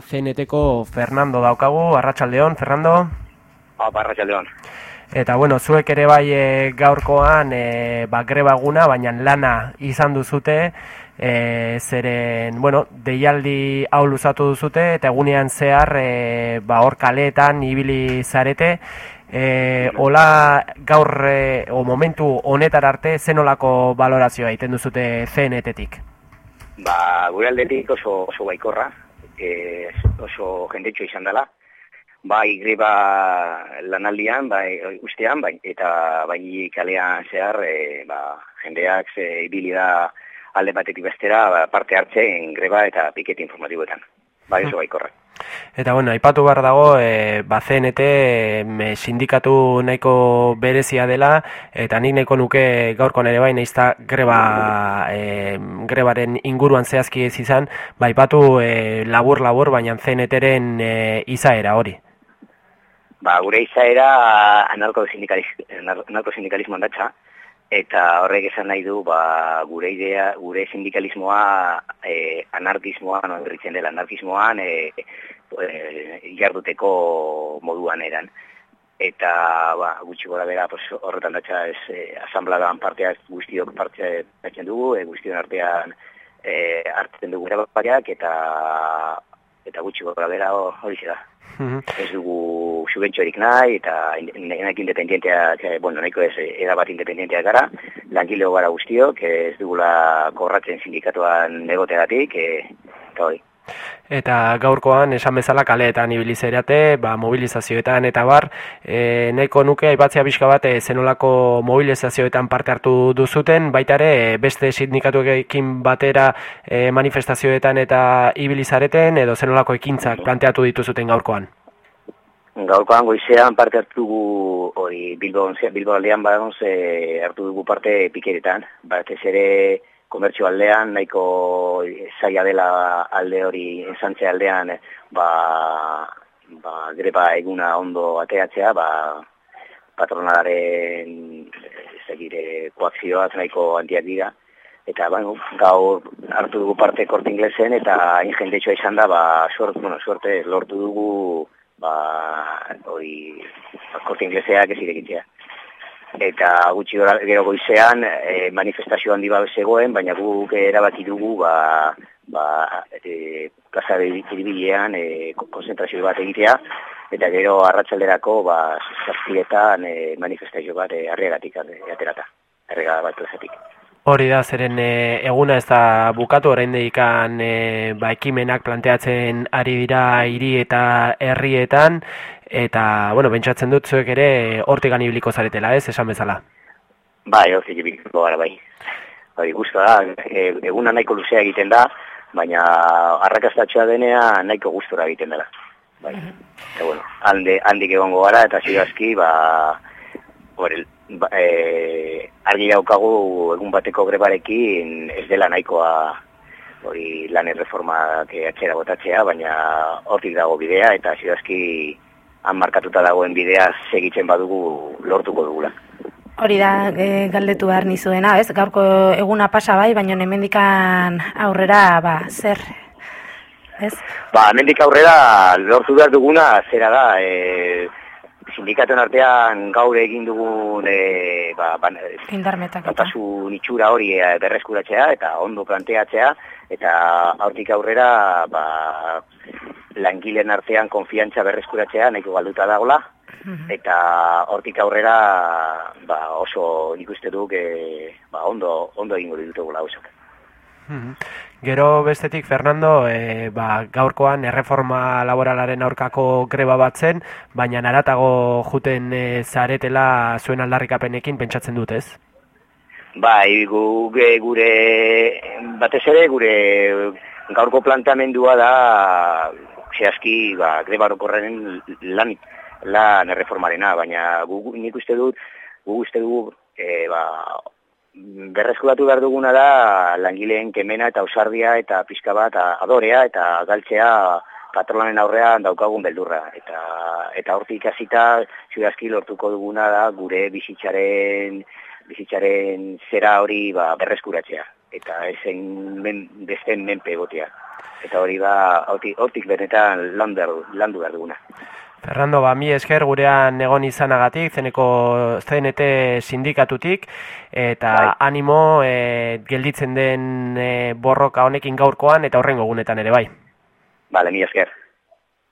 CNTko Fernando daukagu, Arratsaldeon, Fernando. Ah, Arratsaldeon. Eta bueno, zuek ere bai e, gaurkoan e, ba, grebaguna, baina lana izan duzute, e, zeren, bueno, deialdi hau luzatu duzute, eta egunean zehar, e, ba, hor kaleetan ibili zarete, e, hola gaur, e, o momentu honetar arte, zenolako balorazioa egiten duzute CNT-tik? Ba, gure aldetik oso, oso baikorra, e, oso jendetxo izan dela, bai greba lanaldian, bai ustean, bai, eta bai kalean zehar, e, ba, jendeak ze ibili da alde batetik bestera ba, parte hartzen greba eta piketi informatiboetan. Bai oso bai korrek. Eta bueno, aipatu behar dago, e, ba CNT me sindikatu nahiko berezia dela, eta nik nahiko nuke gaurko nere bai, nahizta greba, e, grebaren inguruan zehazki ez izan, ba aipatu e, labur labur, baina CNTren e, izaera hori. Ba, gure izaera anarko, anarko sindikalismo datza, eta horrek esan nahi du ba, gure idea, gure sindikalismoa e, anarkismoan, no, dela anarkismoan e, e, jarduteko moduan eran. Eta ba, gutxi gora bera pues, horretan datza ez e, asambladaan parteak guztiok parte dugu, e, guztion artean e, hartzen dugu erabakiak eta eta gutxi gora bera hori da. Ez dugu subentxorik nahi, eta nahi independientea, bueno, nahiko ez erabat independientea gara, langileo gara guztiok, ez dugula korratzen sindikatuan negoteagatik, eta hori. Eta gaurkoan esan bezala kaleetan ibilizerate, ba, mobilizazioetan eta bar, e, nahiko nuke aipatzea pixka bat e, zenolako mobilizazioetan parte hartu duzuten, baita ere e, beste sindikatuekin batera e, manifestazioetan eta ibilizareten edo zenolako ekintzak planteatu dituzuten gaurkoan. Gaurkoan goizean parte hartu dugu hori Bilbo, Bilbo aldean badon hartu dugu parte pikeretan, batez ere komertzio aldean, nahiko zaila dela alde hori esantze aldean, ba, ba, grepa eguna ondo ateatzea, ba, patronalaren segire koakzioa nahiko handiak dira. Eta, bueno, gaur hartu dugu parte korte inglesen, eta ingentetxoa izan da, ba, suerte, bueno, suerte, lortu dugu, ba, hori, ba, korte ingleseak ez irekitzea eta gutxi gero goizean e, manifestazio handi bat zegoen, baina guk erabaki dugu ba, ba, e, plaza biribilean e, konzentrazio bat egitea, eta gero arratsalderako ba, zazpietan e, manifestazio bat e, arregatik aterata, arrega bat plazatik. Hori da, zeren e, eguna ez da bukatu, orain deikan e, ba, ekimenak planteatzen ari dira hiri eta herrietan, eta, bueno, bentsatzen dut zuek ere hortik ibiliko zaretela, ez, esan bezala? Bai, hortik ibiliko gara, bai. Bai, guztu da, e, eguna nahiko luzea egiten da, baina arrakastatxoa denea nahiko gustura egiten dela. Bai. Mhm. Eta, bueno, handi, handik egongo gara, eta zigazki, ba, hori, ba, e, argi daukagu egun bateko grebarekin ez dela nahikoa hori lan erreformak atxera botatzea, baina hortik dago bidea, eta zigazki, han markatuta dagoen bidea segitzen badugu lortuko dugula. Hori da, e, galdetu behar nizuena, ez? Gaurko eguna pasa bai, baina hemendikan aurrera, ba, zer? Ez? Ba, hemendik aurrera lortu behar duguna, zera da, e, sindikatuen artean gaur egin dugun e, ba, ba, batasun itxura hori e, berreskuratzea eta ondo planteatzea, eta hortik aurrera ba, langileen artean konfiantza berreskuratzea nahiko galduta dagola, mhm. eta hortik aurrera ba, oso ikuste duk e, ba, ondo, ondo egingo ditugula osok. Mhm. Gero bestetik, Fernando, e, ba, gaurkoan erreforma laboralaren aurkako greba batzen, baina naratago juten e, zaretela zuen aldarrikapenekin pentsatzen dut, ez? Bai, gure, gure batez ere, gure gaurko planteamendua da zehazki ba, grebarokorren lan, lan erreformarena, baina gu, nik uste dut, gu uste dugu, e, ba, berrezkulatu behar duguna da langileen kemena eta ausardia eta pixka bat adorea eta galtzea patronen aurrean daukagun beldurra. Eta, eta hortik hasita zudazki lortuko duguna da gure bizitzaren, bizitzaren zera hori ba, berreskuratzea eta esen men, besten menpe egotea. Eta hori da, hortik benetan landu behar duguna. Fernando, ba, mi esker gurean egon izanagatik, zeneko CNT sindikatutik, eta bai. animo e, gelditzen den e, borroka honekin gaurkoan, eta horrengo gunetan ere bai. Bale, mi esker.